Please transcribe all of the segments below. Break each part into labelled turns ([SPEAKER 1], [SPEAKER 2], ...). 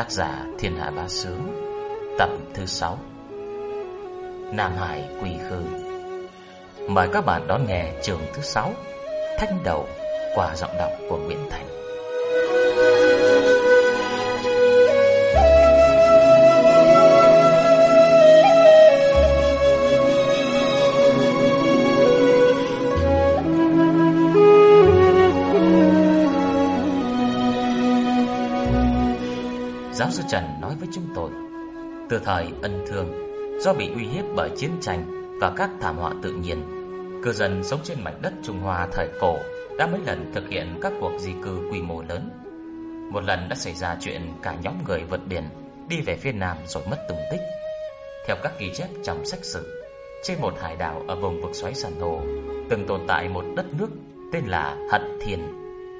[SPEAKER 1] Tác giả Thiên Hạ Bá Sướng Tập thứ 6 Nam Hải Quỳ Khư. Mời các bạn đón nghe trường thứ 6 Thanh Đầu qua giọng đọc của Nguyễn Thành. Chúng tôi. Từ thời ân thương, Do bị uy hiếp bởi chiến tranh Và các thảm họa tự nhiên, Cư dân sống trên mảnh đất Trung Hoa thời cổ Đã mấy lần thực hiện các cuộc di cư quy mô lớn. Một lần đã xảy ra chuyện Cả nhóm người vượt biển Đi về phía Nam rồi mất tung tích. Theo các ghi chép trong sách sử, Trên một hải đảo ở vùng vực xoáy san hô Từng tồn tại một đất nước Tên là Hận Thiên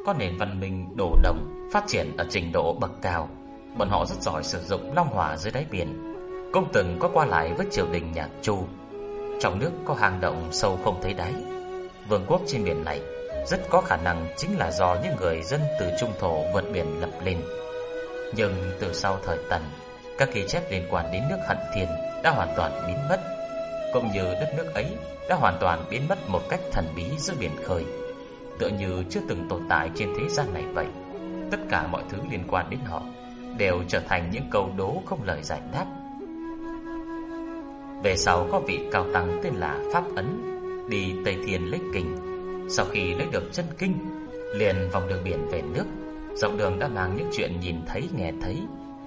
[SPEAKER 1] Có nền văn minh đổ đồng Phát triển ở trình độ bậc cao. Bọn họ rất giỏi sử dụng long hỏa dưới đáy biển. Công từng có qua lại với triều đình nhà Chu. Trong nước có hang động sâu không thấy đáy. Vương quốc trên biển này Rất có khả năng chính là do những người dân từ trung thổ vượt biển lập lên. Nhưng từ sau thời Tần, Các ghi chép liên quan đến nước Hận Thiên Đã hoàn toàn biến mất, Cũng như đất nước ấy Đã hoàn toàn biến mất một cách thần bí giữa biển khơi. Tựa như chưa từng tồn tại trên thế gian này vậy. Tất cả mọi thứ liên quan đến họ đều trở thành những câu đố không lời giải đáp. Về sau có vị cao tăng tên là Pháp Ấn đi Tây Thiên lấy kinh. Sau khi lấy được chân kinh, liền vòng đường biển về nước. Dọc đường đã mang những chuyện nhìn thấy nghe thấy,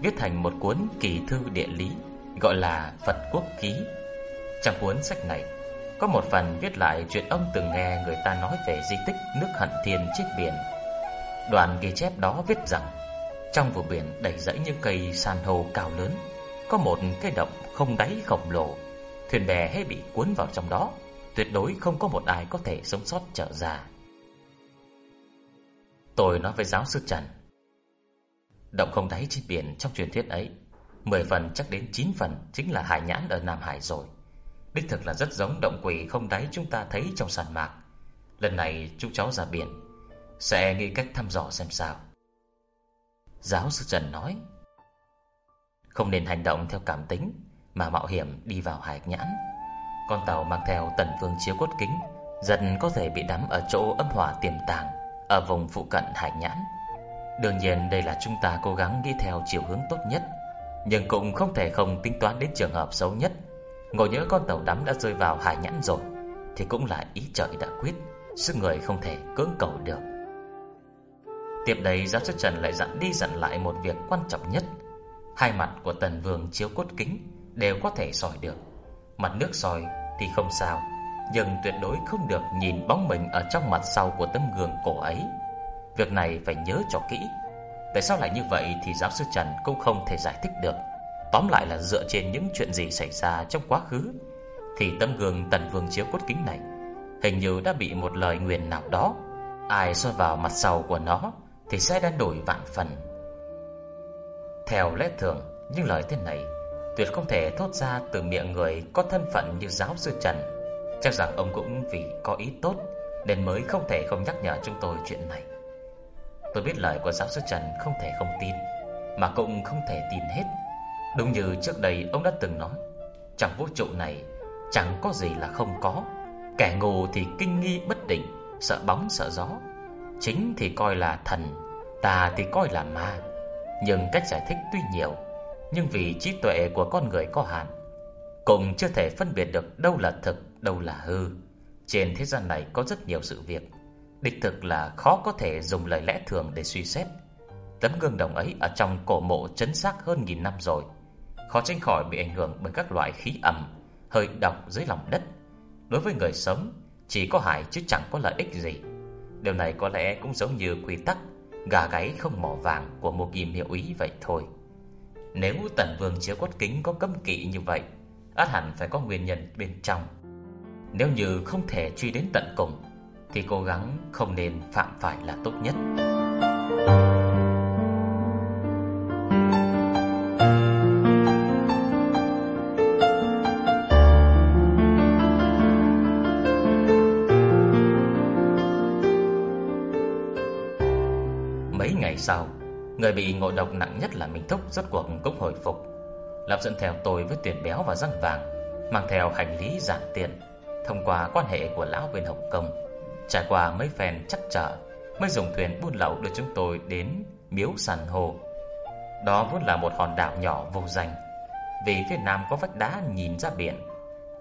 [SPEAKER 1] viết thành một cuốn kỳ thư địa lý gọi là Phật Quốc Ký. Trong cuốn sách này có một phần viết lại chuyện ông từng nghe người ta nói về di tích nước Hận Thiên trên biển. Đoạn ghi chép đó viết rằng trong vùng biển đầy rẫy những cây san hô cao lớn, có một cái động không đáy khổng lồ. Thuyền bè hay bị cuốn vào trong đó, tuyệt đối không có một ai có thể sống sót trở ra. Tôi nói với giáo sư Trần, động không đáy trên biển trong truyền thuyết ấy, 10 phần chắc đến 9 phần chính là hải nhãn ở Nam Hải rồi. Đích thực là rất giống động quỷ không đáy chúng ta thấy trong sàn mạc. Lần này chúng cháu ra biển, sẽ nghĩ cách thăm dò xem sao. Giáo sư Trần nói. Không nên hành động theo cảm tính, Mà mạo hiểm đi vào hải nhãn. Con tàu mang theo tần phương chiếu cốt kính Dần có thể bị đắm ở chỗ âm hỏa tiềm tàng, Ở vùng phụ cận hải nhãn. Đương nhiên đây là chúng ta cố gắng đi theo chiều hướng tốt nhất, Nhưng cũng không thể không tính toán đến trường hợp xấu nhất. Ngồi nhớ con tàu đắm đã rơi vào hải nhãn rồi, Thì cũng là ý trời đã quyết, Sức người không thể cưỡng cầu được. Tiếp đấy giáo sư Trần lại dặn đi dặn lại một việc quan trọng nhất. Hai mặt của tần vương chiếu cốt kính Đều có thể soi được. Mặt nước soi thì không sao, Nhưng tuyệt đối không được nhìn bóng mình Ở trong mặt sau của tấm gương cổ ấy. Việc này phải nhớ cho kỹ. Tại sao lại như vậy thì giáo sư Trần Cũng không thể giải thích được. Tóm lại là dựa trên những chuyện gì xảy ra trong quá khứ, Thì tấm gương tần vương chiếu cốt kính này Hình như đã bị một lời nguyền nào đó. Ai soi vào mặt sau của nó? Thì sẽ đã đổi vạn phần. Theo lẽ thường, những lời thế này tuyệt không thể thốt ra từ miệng người có thân phận như giáo sư Trần. Chắc rằng ông cũng vì có ý tốt nên mới không thể không nhắc nhở chúng tôi chuyện này. Tôi biết lời của giáo sư Trần không thể không tin, mà cũng không thể tin hết. Đúng như trước đây ông đã từng nói, trong vũ trụ này chẳng có gì là không có. Kẻ ngu thì kinh nghi bất định, sợ bóng sợ gió. Chính thì coi là thần, tà thì coi là ma. Nhưng cách giải thích tuy nhiều, Nhưng vì trí tuệ của con người có hạn, Cũng chưa thể phân biệt được đâu là thực, Đâu là hư. Trên thế gian này có rất nhiều sự việc, Đích thực là khó có thể dùng lời lẽ thường để suy xét. Tấm gương đồng ấy ở trong cổ mộ chấn xác hơn nghìn năm rồi, Khó tránh khỏi bị ảnh hưởng bởi các loại khí ẩm, Hơi độc dưới lòng đất. Đối với người sống, Chỉ có hại chứ chẳng có lợi ích gì. Điều này có lẽ cũng giống như quy tắc Gà gáy không mỏ vàng của một kim hiệu ý vậy thôi. Nếu tần vương chiếu cốt kính có cấm kỵ như vậy, át hẳn phải có nguyên nhân bên trong. Nếu như không thể truy đến tận cùng, Thì cố gắng không nên phạm phải là tốt nhất. Mấy ngày sau Người bị ngộ độc nặng nhất là Minh Thúc rốt cuộc cũng hồi phục. Lập dẫn theo tôi với tuyển béo và răng vàng, mang theo hành lý giản tiện, thông qua quan hệ của lão bên Hồng Kông, trải qua mấy phen chắc trở, mới dùng thuyền buôn lậu đưa chúng tôi đến miếu sàn hồ. Đó vốn là một hòn đảo nhỏ vô danh, vì phía nam có vách đá nhìn ra biển.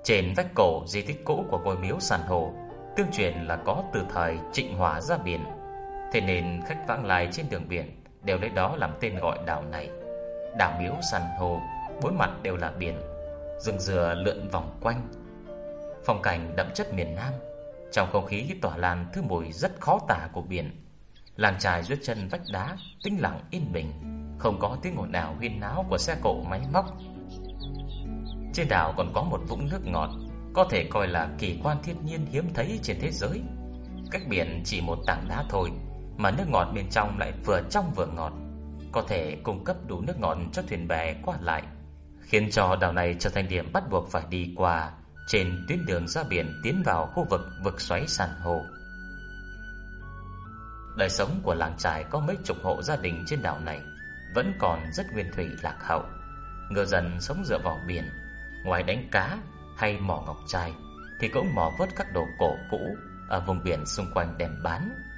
[SPEAKER 1] Trên vách cổ di tích cũ của ngôi miếu sàn hồ, tương truyền là có từ thời Trịnh Hóa ra biển. Thế nên khách vãng lai trên đường biển đều lấy đó làm tên gọi đảo này. Đảo miếu sàn hồ, bốn mặt đều là biển, rừng dừa lượn vòng quanh. Phong cảnh đậm chất miền Nam, trong không khí tỏa lan thứ mùi rất khó tả của biển. Làng trài dưới chân vách đá, tĩnh lặng yên bình, không có tiếng ồn ào huyên náo của xe cộ máy móc. Trên đảo còn có một vũng nước ngọt, có thể coi là kỳ quan thiên nhiên hiếm thấy trên thế giới. Cách biển chỉ một tảng đá thôi, mà nước ngọt bên trong lại vừa trong vừa ngọt, có thể cung cấp đủ nước ngọt cho thuyền bè qua lại, khiến cho đảo này trở thành điểm bắt buộc phải đi qua trên tuyến đường ra biển tiến vào khu vực vực xoáy san hô. Đời sống của làng trài có mấy chục hộ gia đình trên đảo này vẫn còn rất nguyên thủy lạc hậu. Ngư dân sống dựa vào biển, ngoài đánh cá hay mỏ ngọc trai thì cũng mò vớt các đồ cổ cũ ở vùng biển xung quanh đem bán.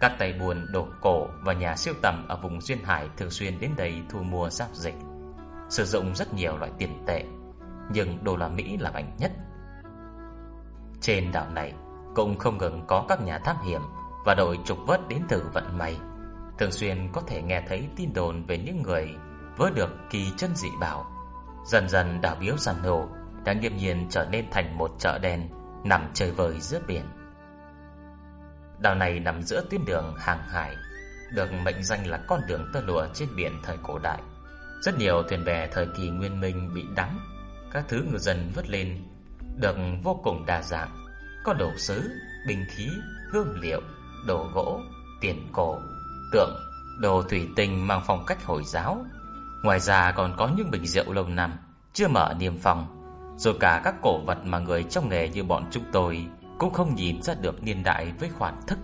[SPEAKER 1] Các tay buôn đồ cổ và nhà siêu tầm ở vùng duyên hải thường xuyên đến đây thu mua giáp dịch, sử dụng rất nhiều loại tiền tệ, nhưng đô la Mỹ là mạnh nhất. Trên đảo này cũng không ngừng có các nhà thám hiểm và đội trục vớt đến từ vận may, thường xuyên có thể nghe thấy tin đồn về những người vớt được kỳ chân dị bảo. Dần dần đảo biếu sàn hồ đã nghiêm nhiên trở nên thành một chợ đen nằm chơi vơi giữa biển. Đảo này nằm giữa tuyến đường hàng hải, được mệnh danh là con đường tơ lụa trên biển thời cổ đại. Rất nhiều thuyền bè thời kỳ nguyên minh bị đắm, các thứ ngư dân vớt lên được vô cùng đa dạng, có đồ sứ, bình khí, hương liệu, đồ gỗ, tiền cổ, tượng, đồ thủy tinh mang phong cách Hồi giáo. Ngoài ra còn có những bình rượu lâu năm chưa mở niêm phong, rồi cả các cổ vật mà người trong nghề như bọn chúng tôi cũng không nhìn ra được niên đại với khoản thức.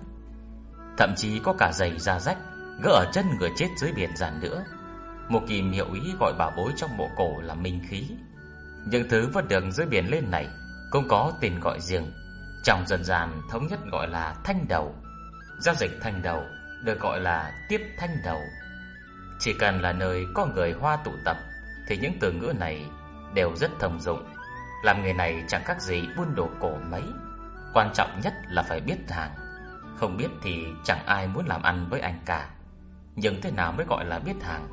[SPEAKER 1] Thậm chí có cả giày da rách, gỡ ở chân người chết dưới biển giàn nữa. Một kìm hiệu ý gọi bảo bối trong bộ cổ là minh khí. Những thứ vật đường dưới biển lên này cũng có tên gọi riêng. Trong dân gian thống nhất gọi là thanh đầu. Giao dịch thanh đầu được gọi là tiếp thanh đầu. Chỉ cần là nơi có người Hoa tụ tập thì những từ ngữ này đều rất thông dụng. Làm nghề này chẳng khác gì buôn đồ cổ mấy. Quan trọng nhất là phải biết hàng Không biết thì chẳng ai muốn làm ăn với anh cả. Nhưng thế nào mới gọi là biết hàng?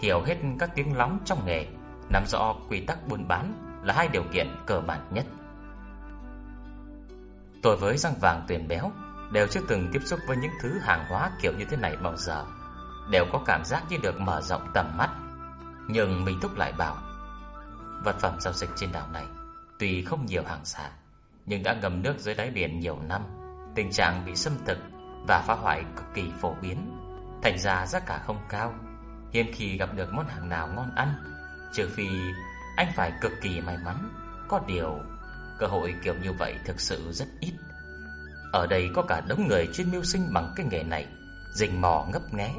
[SPEAKER 1] Hiểu hết các tiếng lóng trong nghề, Nắm rõ quy tắc buôn bán Là hai điều kiện cơ bản nhất. Tôi với răng vàng tuyển béo Đều chưa từng tiếp xúc với những thứ hàng hóa kiểu như thế này bao giờ. Đều có cảm giác như được mở rộng tầm mắt. Nhưng mình thúc lại bảo, Vật phẩm giao dịch trên đảo này Tuy không nhiều hàng xả nhưng đã ngầm nước dưới đáy biển nhiều năm, tình trạng bị xâm thực và phá hoại cực kỳ phổ biến, thành ra giá cả không cao. Hiếm khi gặp được món hàng nào ngon ăn, trừ phi anh phải cực kỳ may mắn. Có điều, cơ hội kiểu như vậy thực sự rất ít. Ở đây có cả đống người chuyên mưu sinh bằng cái nghề này, rình mò ngấp nghé.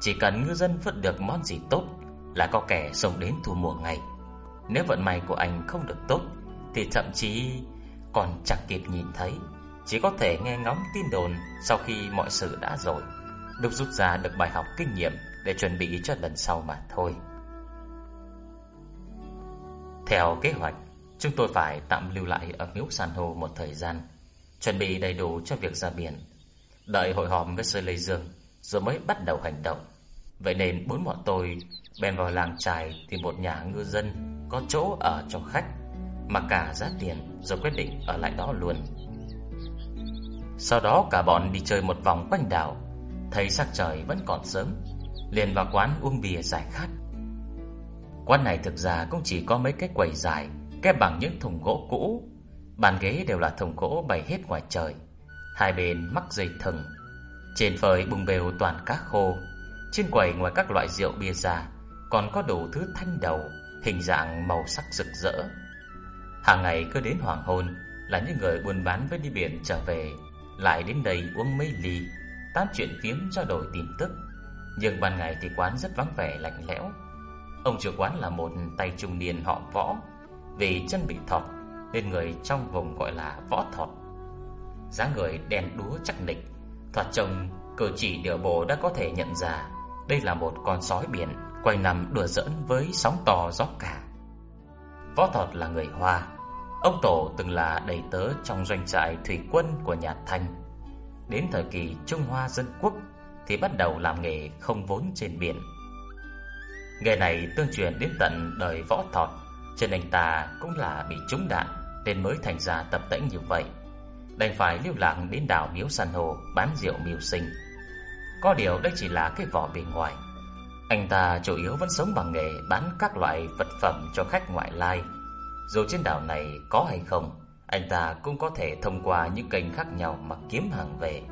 [SPEAKER 1] Chỉ cần ngư dân vớt được món gì tốt là có kẻ sống đến thu mua ngay. Nếu vận may của anh không được tốt, thì thậm chí còn chẳng kịp nhìn thấy, chỉ có thể nghe ngóng tin đồn sau khi mọi sự đã rồi, đúc rút ra được bài học kinh nghiệm để chuẩn bị cho lần sau mà thôi. Theo kế hoạch, chúng tôi phải tạm lưu lại ở miếu san hô một thời gian, chuẩn bị đầy đủ cho việc ra biển, đợi hội họp với sư Lê Dương rồi mới bắt đầu hành động. Vậy nên bốn bọn tôi bèn vào làng trài tìm một nhà ngư dân có chỗ ở cho khách mà cả giá tiền rồi quyết định ở lại đó luôn. Sau đó cả bọn đi chơi một vòng quanh đảo, thấy sắc trời vẫn còn sớm, liền vào quán uống bia giải khát. Quán này thực ra cũng chỉ có mấy cái quầy dài, kép bằng những thùng gỗ cũ, bàn ghế đều là thùng gỗ bày hết ngoài trời, hai bên mắc dây thừng. Trên phơi bùng bèo toàn cá khô, trên quầy ngoài các loại rượu bia ra, còn có đủ thứ thanh đầu, hình dạng màu sắc rực rỡ Hàng ngày cứ đến hoàng hôn là những người buôn bán với đi biển trở về, lại đến đây uống mấy ly, tám chuyện phiếm trao đổi tin tức. Nhưng ban ngày thì quán rất vắng vẻ lạnh lẽo. Ông chủ quán là một tay trung niên họ võ Vì chân bị thọt Nên người trong vùng gọi là võ thọt. Dáng người đen đúa chắc nịch Thoạt trông cử chỉ điệu bộ đã có thể nhận ra Đây là một con sói biển Quay nằm đùa giỡn với sóng to gió cả. Võ thọt là người Hoa Ông Tổ từng là đầy tớ trong doanh trại thủy quân của nhà Thanh. Đến thời kỳ Trung Hoa Dân Quốc Thì bắt đầu làm nghề không vốn trên biển. Nghề này tương truyền đến tận đời võ thọt, Trên anh ta cũng là bị trúng đạn Nên mới thành ra tập tễnh như vậy. Đành phải lưu lạc đến đảo Miếu San Hồ Bán rượu miêu sinh. Có điều đây chỉ là cái vỏ bề ngoài. Anh ta chủ yếu vẫn sống bằng nghề Bán các loại vật phẩm cho khách ngoại lai. Dù trên đảo này có hay không Anh ta cũng có thể thông qua những kênh khác nhau Mà kiếm hàng về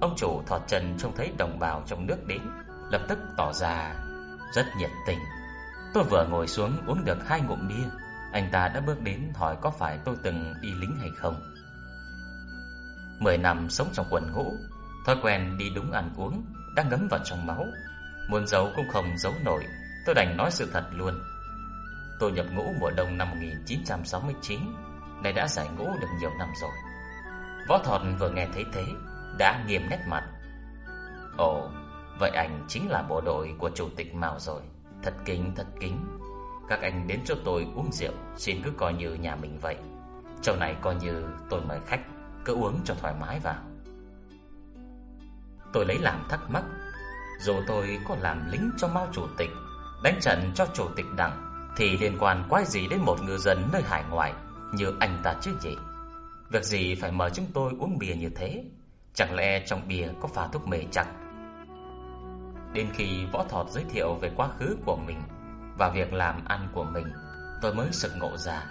[SPEAKER 1] Ông chủ thọt trần trông thấy đồng bào trong nước đến lập tức tỏ ra rất nhiệt tình. Tôi vừa ngồi xuống uống được hai ngụm bia, anh ta đã bước đến hỏi có phải tôi từng đi lính hay không. Mười năm sống trong quần ngũ, thói quen đi đúng ăn uống đang ngấm vào trong máu, muốn giấu cũng không giấu nổi, tôi đành nói sự thật luôn. Tôi nhập ngũ mùa đông năm 1969, này đã giải ngũ được nhiều năm rồi. Võ Thọt vừa nghe thấy thế, đã nghiêm nét mặt. Ồ, Vậy anh chính là bộ đội của chủ tịch Mao rồi. Thật kính thật kính. Các anh đến cho tôi uống rượu Xin cứ coi như nhà mình vậy. Châu này coi như tôi mời khách Cứ uống cho thoải mái vào. Tôi lấy làm thắc mắc. Dù tôi có làm lính cho Mao chủ tịch Đánh trận cho chủ tịch đặng thì liên quan quái gì đến một ngư dân nơi hải ngoại Như anh ta chứ gì? Việc gì phải mời chúng tôi uống bia như thế? Chẳng lẽ trong bia có pha thuốc mê chặt? Đến khi võ thọt giới thiệu về quá khứ của mình Và việc làm ăn của mình, Tôi mới sực ngộ ra.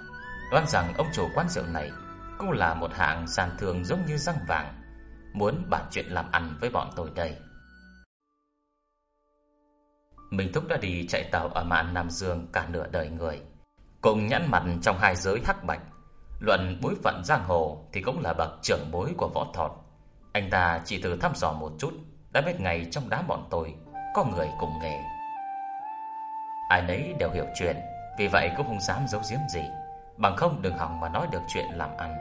[SPEAKER 1] Đoán rằng ông chủ quán rượu này Cũng là một hạng sàn thường giống như răng vàng, Muốn bàn chuyện làm ăn với bọn tôi đây. Minh Thúc đã đi chạy tàu ở mạn Nam Dương cả nửa đời người Cùng nhãn mặt trong hai giới hắc bạch Luận bối phận giang hồ Thì cũng là bậc trưởng bối của võ thọt Anh ta chỉ từ thăm dò một chút Đã biết ngày trong đám bọn tôi có người cùng nghề. Ai nấy đều hiểu chuyện, vì vậy cũng không dám giấu giếm gì, bằng không đừng hỏng mà nói được chuyện làm ăn.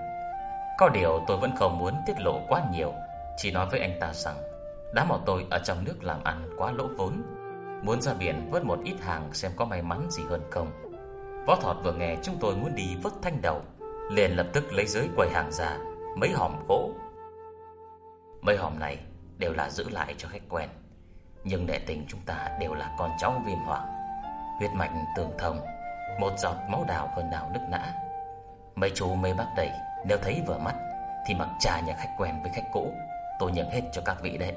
[SPEAKER 1] Có điều tôi vẫn không muốn tiết lộ quá nhiều, chỉ nói với anh ta rằng đám bọn tôi ở trong nước làm ăn quá lỗ vốn, muốn ra biển vớt một ít hàng xem có may mắn gì hơn không. Võ Thọt vừa nghe chúng tôi muốn đi vớt thanh đầu, liền lập tức lấy dưới quầy hàng ra mấy hòm gỗ. Mấy hòm này đều là giữ lại cho khách quen. Nhưng đệ tình chúng ta đều là con cháu viêm hoàng Huyết mạch tường thông Một giọt máu đào hơn nào nức nã Mấy chú mấy bác đầy Nếu thấy vừa mắt Thì mặc trà nhà khách quen với khách cũ Tôi nhận hết cho các vị đấy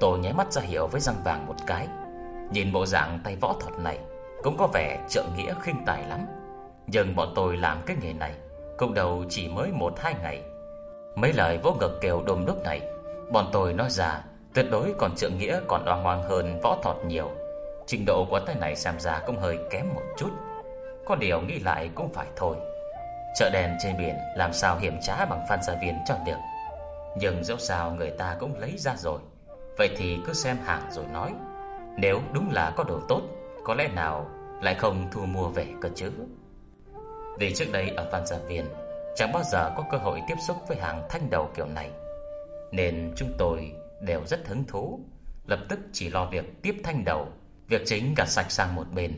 [SPEAKER 1] Tôi nháy mắt ra hiệu với răng vàng một cái. Nhìn bộ dạng tay võ thuật này, Cũng có vẻ trợ nghĩa khinh tài lắm. Nhưng bọn tôi làm cái nghề này, Cũng đầu chỉ mới một hai ngày. Mấy lời vô ngực kêu đùm đúc này, Bọn tôi nói ra, Tuyệt đối còn trượng nghĩa còn oang oang hơn võ thuật nhiều. Trình độ của tay này xem ra cũng hơi kém một chút. Có điều nghĩ lại cũng phải thôi. Chợ đèn trên biển làm sao hiểm trá bằng phan gia viên cho được. Nhưng dẫu sao người ta cũng lấy ra rồi. Vậy thì cứ xem hàng rồi nói. Nếu đúng là có đồ tốt Có lẽ nào lại không thu mua về cơ chứ? Vì trước đây ở Phan Gia Viên Chẳng bao giờ có cơ hội tiếp xúc với hàng thanh đầu kiểu này. Nên chúng tôi đều rất hứng thú, lập tức chỉ lo việc tiếp thanh đầu, việc chính gạt sạch sang một bên.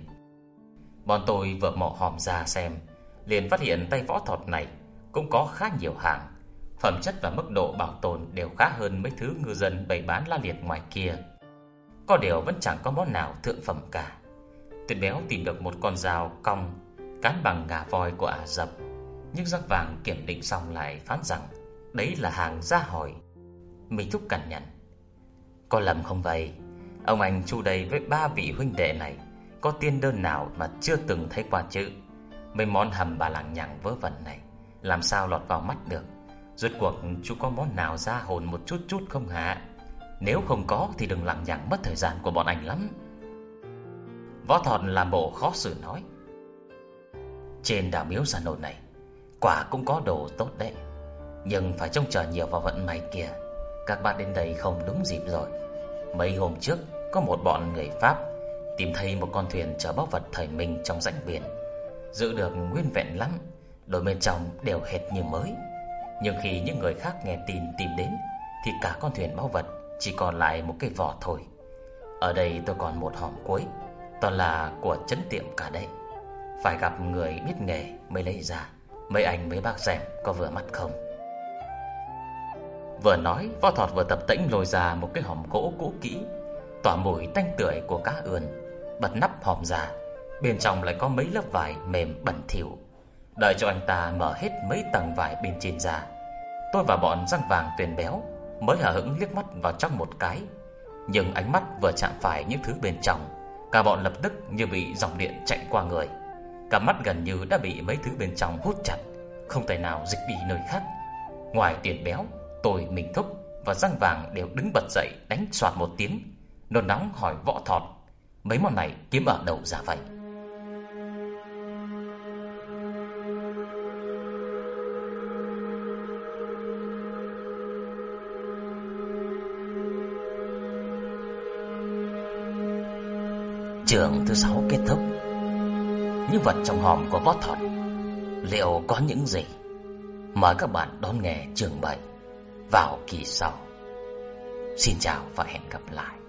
[SPEAKER 1] Bọn tôi vừa mò hòm ra xem, liền phát hiện tay võ thuật này cũng có khá nhiều hàng, phẩm chất và mức độ bảo tồn đều khá hơn mấy thứ ngư dân bày bán la liệt ngoài kia. Có điều vẫn chẳng có món nào thượng phẩm cả. Tuyệt béo tìm được một con dao cong cán bằng ngà voi của Ả Rập, nhưng giác vàng kiểm định xong lại phán rằng đấy là hàng gia hỏi. Mình thúc cằn nhằn. Có lầm không vậy? Ông anh chu đầy với ba vị huynh đệ này có tiên đơn nào mà chưa từng thấy qua chứ? Mấy món hầm bà làng nhằng vớ vẩn này làm sao lọt vào mắt được? Rốt cuộc chú có món nào ra hồn một chút chút không hả? Nếu không có thì đừng lằng nhằng mất thời gian của bọn anh lắm. Võ Thọt làm bộ khó xử nói. Trên đảo miếu giả nột này, quả cũng có đồ tốt đấy. Nhưng phải trông chờ nhiều vào vận may kia. Các bạn đến đây không đúng dịp rồi Mấy hôm trước Có một bọn người Pháp Tìm thấy một con thuyền chở báu vật thời mình trong rãnh biển Giữ được nguyên vẹn lắm Đôi bên trong đều hệt như mới nhưng khi những người khác nghe tin tìm đến, Thì cả con thuyền báu vật Chỉ còn lại một cái vỏ thôi. Ở đây tôi còn một hòm cuối, Toàn là của chấn tiệm cả đấy. Phải gặp người biết nghề mới lấy ra. Mấy anh, mấy bác xem có vừa mắt không? Vừa nói, Võ Thọt vừa tập tĩnh lôi ra một cái hòm gỗ cũ kỹ. Tỏa mùi tanh tưởi của cá ươn Bật nắp hòm ra. Bên trong lại có mấy lớp vải mềm bẩn thỉu. Đợi cho anh ta mở hết mấy tầng vải bên trên ra Tôi và bọn răng vàng tuyền béo Mới hở hững liếc mắt vào trong một cái. Nhưng ánh mắt vừa chạm phải những thứ bên trong Cả bọn lập tức như bị dòng điện chạy qua người. Cả mắt gần như đã bị mấy thứ bên trong hút chặt Không thể nào dịch đi nơi khác. Ngoài tiền béo Tôi, mình thúc và răng vàng đều đứng bật dậy đánh soạt một tiếng Nôn nóng hỏi võ thọt Mấy món này kiếm ở đâu ra vậy? Trường thứ sáu kết thúc. Những vật trong hòm của võ thuật Liệu có những gì? Mời các bạn đón nghe trường 7 Vào kỳ sau. Xin chào và hẹn gặp lại.